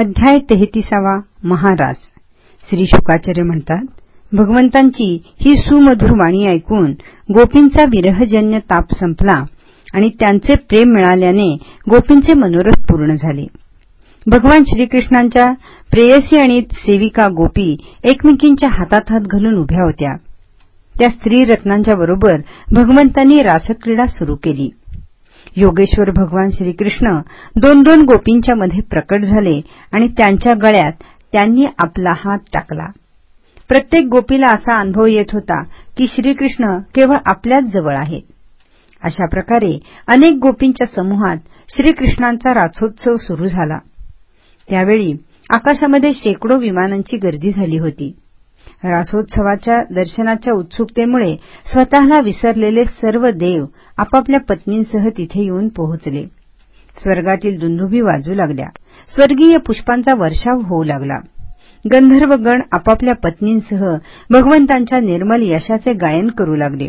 अध्याय तेहतीसावा महाराज. श्री शुकाचार्य म्हणतात भगवंतांची ही सुमधुर वाणी ऐकून गोपींचा विरहजन्य ताप संपला आणि त्यांचे प्रेम मिळाल्याने गोपींचे मनोरथ पूर्ण झाले. भगवान श्रीकृष्णांच्या प्रेयसी आणि सेविका गोपी एकमेकींच्या हातात हात घालून उभ्या होत्या. त्या स्त्री रत्नांच्या बरोबर भगवंतांनी रासक्रीडा सुरू केली. योगेश्वर भगवान श्रीकृष्ण दोन दोन गोपींच्या मध्ये प्रकट झाले आणि त्यांच्या गळ्यात त्यांनी आपला हात टाकला. प्रत्येक गोपीला असा अनुभव येत होता की श्रीकृष्ण केवळ आपल्याच जवळ आहेत. अशा प्रकारे अनेक गोपींच्या समूहात श्रीकृष्णांचा रासोत्सव सुरू झाला. त्यावेळी आकाशामध्ये शेकडो विमानांची गर्दी झाली होती. रासोत्सवाच्या दर्शनाच्या उत्सुकतेमुळे स्वतःला विसरलेले सर्व देव आपापल्या पत्नींसह तिथे येऊन पोहोचले. स्वर्गातील दुंदुभी वाजू लागल्या. स्वर्गीय पुष्पांचा वर्षाव होऊ लागला. गंधर्वगण आपापल्या पत्नींसह भगवंतांच्या निर्मल यशाचे गायन करू लागले.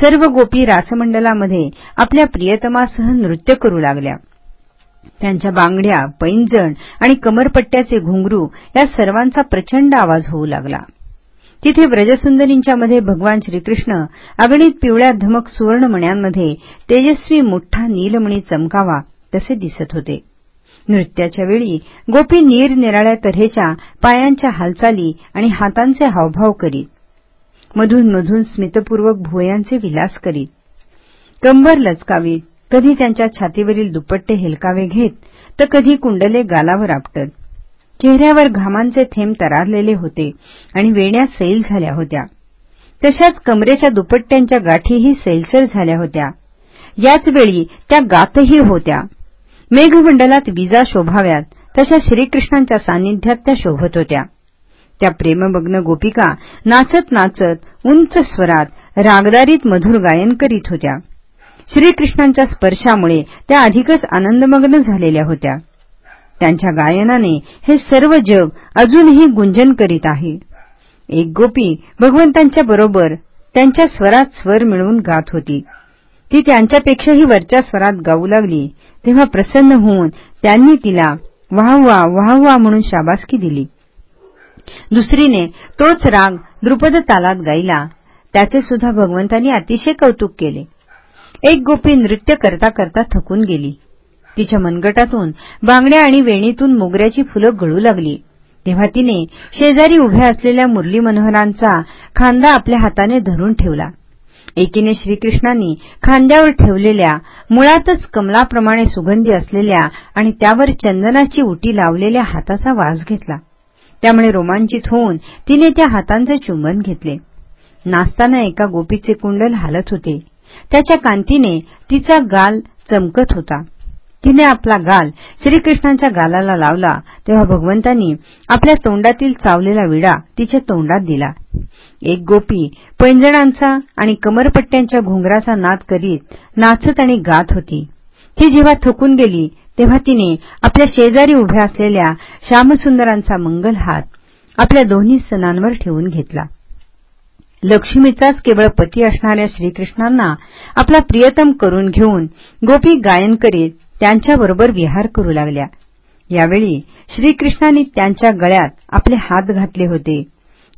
सर्व गोपी रासमंडलामध्ये आपल्या प्रियतमासह नृत्य करू लागल्या. त्यांच्या बांगड्या पैंजण आणि कमरपट्ट्याचे घुंगरू या सर्वांचा प्रचंड आवाज होऊ लागला. तिथे व्रजसुंदरींच्या मध्ये भगवान श्रीकृष्ण अगणित पिवळ्या धमक सुवर्णमण्यांमध्ये तेजस्वी मोठा नीलमणी चमकावा तसे दिसत होते. नृत्याच्या वेळी गोपी निरनिराळ्या तऱ्हेच्या पायांच्या हालचाली आणि हातांचे हावभाव करीत मधून मधून स्मितपूर्वक भुवयांचे विलास करीत कंबर लचकावीत कधी त्यांच्या छातीवरील दुपट्टे हेलकावे घेत तर कधी कुंडले गालावर आपटत. चेहऱ्यावर घामांचे थेंब तरारलेले होते आणि वेण्या सैल झाल्या होत्या. तशाच कमरेच्या दुपट्ट्यांच्या गाठीही सैलसर झाल्या होत्या. याचवेळी त्या गातही होत्या. मेघमंडलात विजा शोभाव्यात तशा श्रीकृष्णांच्या सान्निध्यात त्या शोभत होत्या. त्या प्रेममग्न गोपिका नाचत नाचत उंच स्वरात रागदारीत मधुर गायन करीत होत्या. श्रीकृष्णांच्या स्पर्शामुळे त्या अधिकच आनंदमग्न झालेल्या होत्या. त्यांच्या गायनाने हे सर्व जग अजूनही गुंजन करीत आहे. एक गोपी भगवंतांच्या बरोबर त्यांच्या स्वरात स्वर मिळवून गात होती. ती त्यांच्यापेक्षाही वरच्या स्वरात गाऊ लागली तेव्हा प्रसन्न होऊन त्यांनी तिला वाह वाह वाह वाह म्हणून शाबासकी दिली. दुसरीने तोच राग द्रुपद तालात गायला त्याचे सुद्धा भगवंतांनी अतिशय कौतुक केले. एक गोपी नृत्य करता करता थकून गेली. तिच्या मनगटातून बांगड्या आणि वेणीतून मोगऱ्याची फुलं गळू लागली. तेव्हा तिने शेजारी उभ्या असलेल्या मुरली मनोहरांचा खांदा आपल्या हाताने धरून ठेवला. एकीने श्रीकृष्णांनी खांद्यावर ठेवलेल्या मुळातच कमलाप्रमाणे सुगंधी असलेल्या आणि त्यावर चंदनाची उटी लावलेल्या हाताचा वास घेतला. त्यामुळे रोमांचित होऊन तिने त्या हातांचे चुंबन घेतले. नाचताना एका गोपीचे कुंडल हालत होते. त्याच्या कांतीने तिचा गाल चमकत होता. तिने आपला गाल श्रीकृष्णांच्या गालाला लावला तेव्हा भगवंतांनी आपल्या तोंडातील चावलेला विडा तिच्या तोंडात दिला. एक गोपी पैंजणांचा आणि कमरपट्ट्यांच्या घुंगराचा नाद करीत नाचत आणि गात होती. ती जेव्हा थकून गेली तेव्हा तिने आपल्या शेजारी उभ्या असलेल्या श्यामसुंदरांचा मंगल हात आपल्या दोन्ही सणांवर ठेवून घेतला. लक्ष्मीचाच केवळ पती असणाऱ्या श्रीकृष्णांना आपला प्रियतम करून घेऊन गोपी गायन करीत त्यांच्याबरोबर विहार करू लागल्या. यावेळी श्रीकृष्णांनी त्यांच्या गळ्यात आपले हात घातले होते.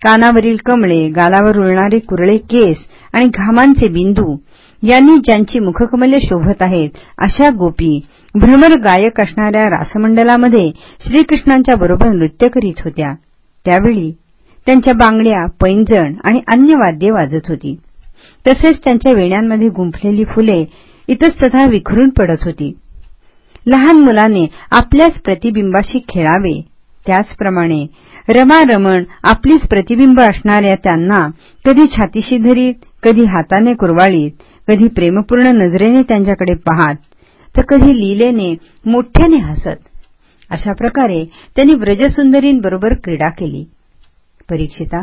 कानावरील कमळे गालावर उळणारे कुरळे केस आणि घामांचे बिंदू यांनी ज्यांची मुखकमले शोभत आहेत अशा गोपी भ्रमर गायक असणाऱ्या रासमंडलामध्ये श्रीकृष्णांच्या बरोबर नृत्य करीत होत्या. त्यावेळी त्यांच्या बांगड्या पैंजण आणि अन्य वाद्ये वाजत होती. तसेच त्यांच्या वेण्यांमध्ये गुंफलेली फुले इतस्तथा विखरून पडत होती. लहान मुलाने आपल्याच प्रतिबिंबाशी खेळावे. त्याचप्रमाणे रमारमण आपलीच प्रतिबिंब असणाऱ्या त्यांना कधी छातीशी धरीत कधी हाताने कुरवाळीत कधी प्रेमपूर्ण नजरेने त्यांच्याकडे पाहत तर कधी लीलेने मोठ्याने हसत. अशा प्रकारे त्यांनी व्रजसुंदरींबरोबर क्रीडा केली. परीक्षिता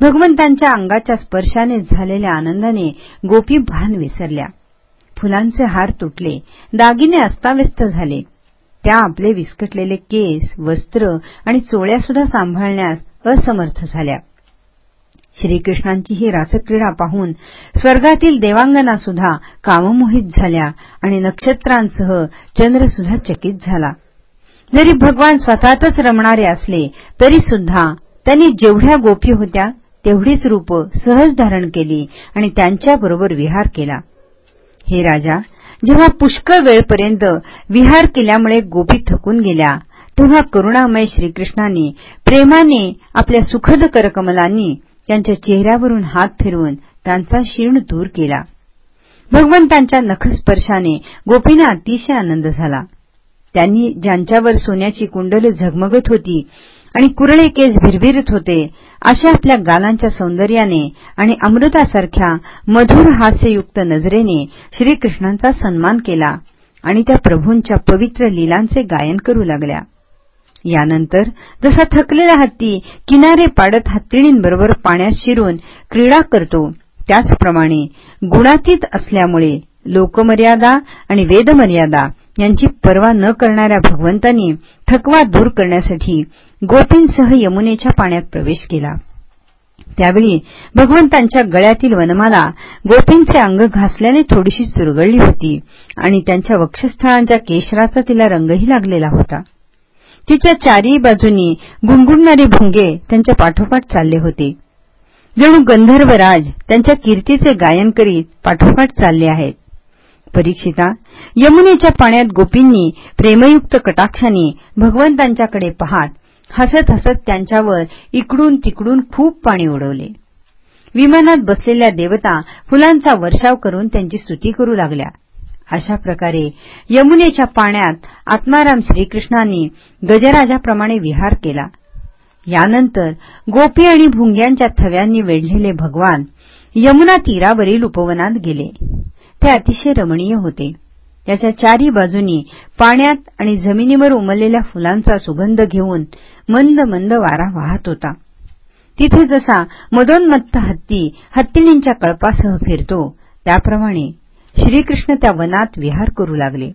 भगवंतांच्या अंगाच्या स्पर्शाने झालेल्या आनंदाने गोपी भान विसरल्या. फुलांचे हार तुटले दागिने अस्ताव्यस्त झाले. त्या आपले विस्कटलेले केस वस्त्र आणि चोळ्यासुद्धा सांभाळण्यास असमर्थ झाल्या. श्रीकृष्णांची ही रासक्रीडा पाहून स्वर्गातील देवांगनासुद्धा काममोहित झाल्या आणि नक्षत्रांसह चंद्रसुद्धा चकित झाला. जरी भगवान स्वतःतच रमणारे असले तरी सुद्धा त्यांनी जेवढ्या गोपी होत्या तेवढीच रूप सहज धारण केली आणि त्यांच्याबरोबर विहार केला. हे राजा जेव्हा पुष्कळ वेळपर्यंत विहार केल्यामुळे गोपी थकून गेल्या तेव्हा करुणामय श्रीकृष्णाने प्रेमाने आपल्या सुखद करकमलांनी त्यांच्या चेहऱ्यावरून हात फिरवून त्यांचा शीर्ण दूर केला. भगवंतांच्या नखस्पर्शाने गोपींना अतिशय आनंद झाला. त्यांनी ज्यांच्यावर सोन्याची कुंडले झगमगत होती आणि कुरळे केस भिरभिरत होते. अशा आपल्या गालांच्या सौंदर्याने आणि अमृतासारख्या मधुर हास्ययुक्त नजरेने श्रीकृष्णांचा सन्मान केला आणि त्या प्रभूंच्या पवित्र लीलांचे गायन करू लागल्या. यानंतर जसा थकलेला हत्ती किनारे पाडत हत्तीणींबरोबर पाण्यात शिरून क्रीडा करतो त्याचप्रमाणे गुणातीत असल्यामुळे लोकमर्यादा आणि वेदमर्यादा यांची पर्वा न करणाऱ्या भगवंतांनी थकवा दूर करण्यासाठी गोपींसह यमुनेच्या पाण्यात प्रवेश केला. त्यावेळी भगवंतांच्या गळ्यातील वनमाला गोपींचे अंग घासल्याने थोडीशी चुरगळली होती आणि त्यांच्या वक्षस्थळांच्या केशराचा तिला रंगही लागलेला होता. तिच्या चारही बाजूनी गुणगुणणारे भुंगे त्यांच्या पाठोपाठ चालले होते. जणू गंधर्वराज त्यांच्या कीर्तीचे गायन करीत पाठोपाठ चालले आहेत. परीक्षिता यमुनेच्या पाण्यात गोपींनी प्रेमयुक्त कटाक्षाने भगवंतांच्याकडे पाहात. हसत हसत त्यांच्यावर इकडून तिकडून खूप पाणी उडवले. विमानात बसलेल्या देवता फुलांचा वर्षाव करून त्यांची स्तुती करू लागल्या. अशा प्रकारे यमुनेच्या पाण्यात आत्माराम श्रीकृष्णांनी गजराजाप्रमाणे विहार केला. यानंतर गोपी आणि भुंग्यांच्या थव्यांनी वेढलेले भगवान यमुना तीरावरील उपवनात गेले. हे अतिशय रमणीय होते. त्याच्या चारी बाजूनी पाण्यात आणि जमिनीवर उमललेल्या फुलांचा सुगंध घेऊन मंद मंद वारा वाहत होता. तिथे जसा मदोन्मत्त हत्ती हत्तीणींच्या कळपासह फिरतो त्याप्रमाणे श्रीकृष्ण त्या वनात विहार करू लागले.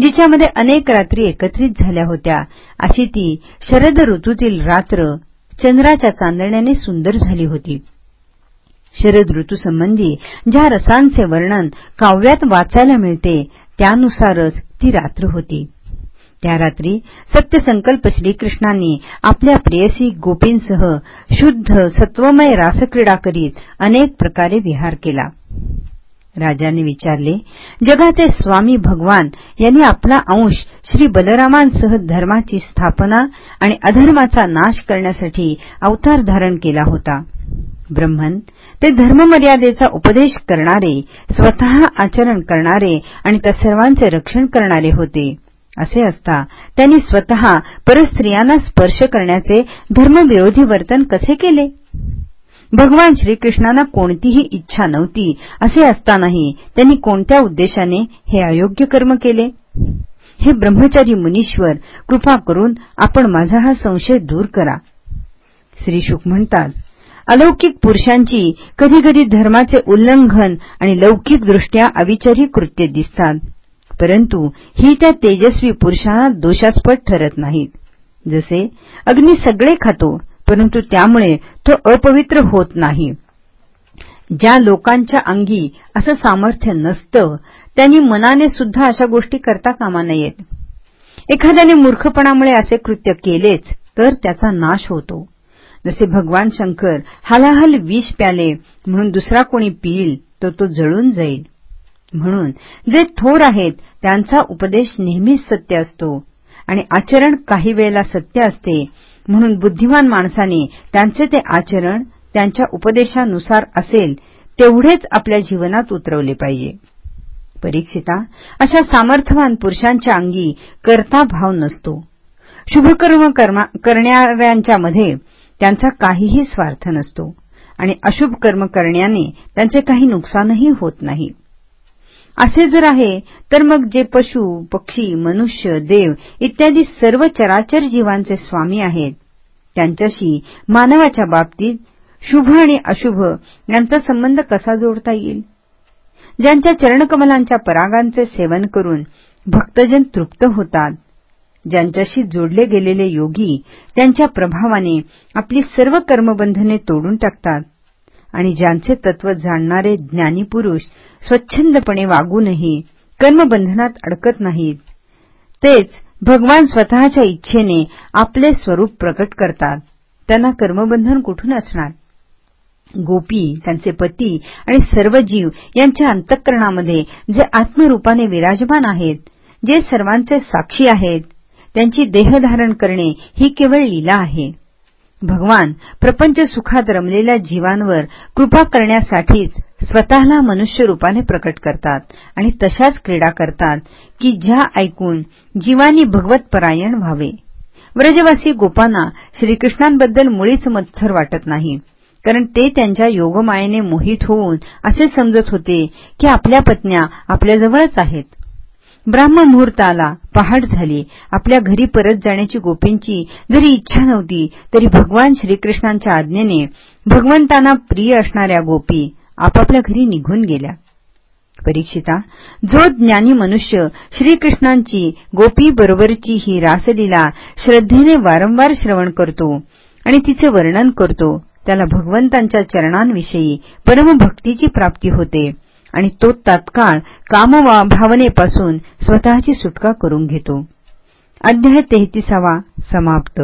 जिच्यामध्ये अनेक रात्री एकत्रित झाल्या होत्या अशी ती शरद ऋतूतील रात्र चंद्राच्या चांदण्याने सुंदर झाली होती. शरद ऋतूसंबंधी ज्या रसांचे वर्णन काव्यात वाचायला मिळते त्यानुसारच ती रात्र होती. त्या रात्री सत्यसंकल्प श्रीकृष्णांनी आपल्या प्रेयसी गोपींसह शुद्ध सत्वमय रासक्रीडा करीत अनेक प्रकारे विहार केला. राजाने विचारले जगाचे स्वामी भगवान यांनी आपला अंश श्री बलरामांसह धर्माची स्थापना आणि अधर्माचा नाश करण्यासाठी अवतार धारण केला होता. ब्रह्मन. ते धर्ममर्यादेचा उपदेश करणारे स्वतः आचरण करणारे आणि त्या सर्वांचे रक्षण करणारे होते. असे असता त्यांनी स्वतः परस्त्रियांना स्पर्श करण्याचे धर्मविरोधी वर्तन कसे केले? भगवान श्रीकृष्णांना कोणतीही इच्छा नव्हती असे असतानाही त्यांनी कोणत्या उद्देशाने हे अयोग्य कर्म केले? हे ब्रह्मचारी मुनीश्वर कृपा करून आपण माझा हा संशय दूर करा. श्री शुक म्हणतात अलौकिक पुरुषांची कधीकधी धर्माचे उल्लंघन आणि लौकिकदृष्ट्या अविचारी कृत्ये दिसतात. परंतु ही त्या तेजस्वी पुरुषांना दोषास्पद ठरत नाहीत. जसे अग्नी सगळे खातो परंतु त्यामुळे तो अपवित्र होत नाही. ज्या लोकांच्या अंगी असं सामर्थ्य नसतं त्यांनी मनाने सुद्धा अशा गोष्टी करता कामा नयेत. एखाद्याने मूर्खपणामुळे असे कृत्य केलेच तर त्याचा नाश होतो. जसे भगवान शंकर हलाहल विष प्याले म्हणून दुसरा कोणी पिईल तर तो जळून जाईल. म्हणून जे थोर आहेत त्यांचा उपदेश नेहमीच सत्य असतो. आणि आचरण काही वेळेला सत्य असते म्हणून बुद्धिमान माणसाने त्यांचे ते आचरण त्यांच्या उपदेशानुसार असेल तेवढेच आपल्या जीवनात उतरवले पाहिजे. परीक्षिता अशा सामर्थ्यवान पुरुषांच्या अंगी करता भाव नसतो. शुभकर्म करणाऱ्यांच्यामध्ये त्यांचा काहीही स्वार्थ नसतो. आणि अशुभ कर्म करण्याने त्यांचे काही नुकसानही होत नाही. असे जर आहे तर मग जे पशु पक्षी मनुष्य देव इत्यादी सर्व चराचर जीवांचे स्वामी आहेत. त्यांच्याशी मानवाच्या बाबतीत शुभ आणि अशुभ यांचा संबंध कसा जोडता येईल? ज्यांच्या चरणकमलांच्या परागांचे सेवन करून भक्तजन तृप्त होतात ज्यांच्याशी जोडले गेलेले योगी त्यांच्या प्रभावाने आपली सर्व कर्मबंधने तोडून टाकतात आणि ज्यांचे तत्व जाणणारे ज्ञानी पुरुष स्वच्छंदपणे वागूनही कर्मबंधनात अडकत नाहीत तेच भगवान स्वतःच्या इच्छेने आपले स्वरूप प्रकट करतात. त्यांना कर्मबंधन कुठून असणार? गोपी त्यांचे पती आणि सर्व जीव यांच्या अंतःकरणामध्ये जे आत्मरूपाने विराजमान आहेत जे सर्वांचे साक्षी आहेत त्यांची देहधारण करणे ही केवळ लीला आहे. भगवान प्रपंच सुखात रमलेल्या जीवांवर कृपा करण्यासाठीच स्वतःला मनुष्य रूपाने प्रकट करतात आणि तशाच क्रीडा करतात की ज्या ऐकून जीवानी भगवतपरायण व्हावे. व्रजवासी गोपांना श्रीकृष्णांबद्दल मुळीच मत्सर वाटत नाही कारण ते त्यांच्या योगमायेने मोहित होऊन असे समजत होते की आपल्या पत्न्या आपल्याजवळच आहेत. मुहूर्त आला पहाट झाली. आपल्या घरी परत जाण्याची गोपींची जरी इच्छा नव्हती तरी भगवान श्रीकृष्णांच्या आज्ञेने भगवंतांना प्रिय असणाऱ्या गोपी आपापल्या घरी निघून गेल्या. परीक्षिता जो ज्ञानी मनुष्य श्रीकृष्णांची गोपी बरोबरची ही रासलीला श्रद्धेने वारंवार श्रवण करतो आणि तिचे वर्णन करतो त्याला भगवंतांच्या चरणांविषयी परमभक्तीची प्राप्ती होते. आणि तो तात्काळ कामभावनेपासून स्वतःची सुटका करून घेतो. अध्याय तेहतीसावा समाप्त.